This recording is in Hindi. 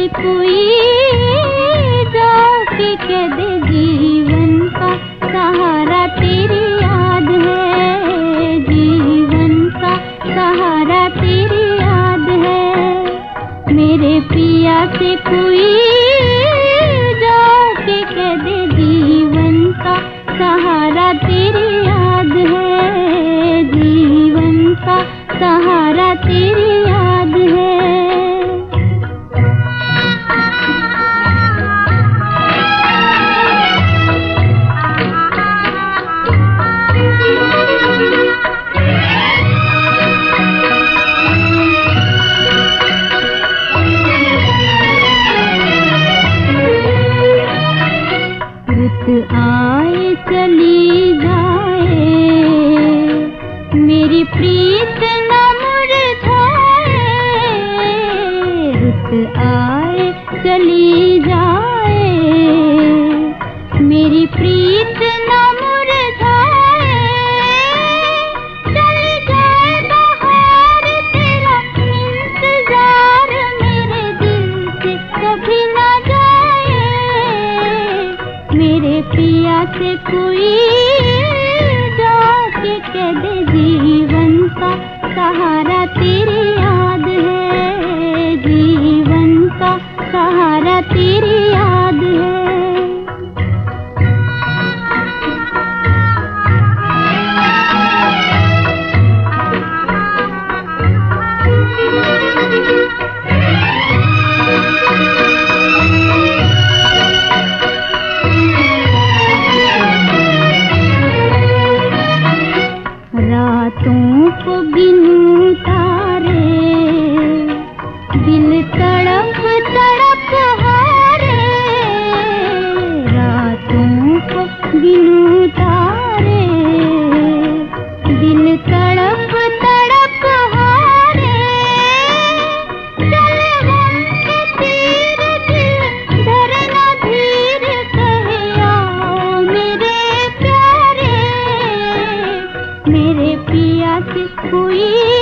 से कोई दे सहारा तेरी याद है। सहारा तेरी याद है। मेरे पिया से कह सहारा तेरी याद है। जीवन का सहारा आए चली जाए। मेरी प्रीत न मुरझाए। आए चली मेरे पिया से कोई जाके दे, जीवन का सहारा तेरी याद है, जीवन का सहारा तेरी को गिन हुई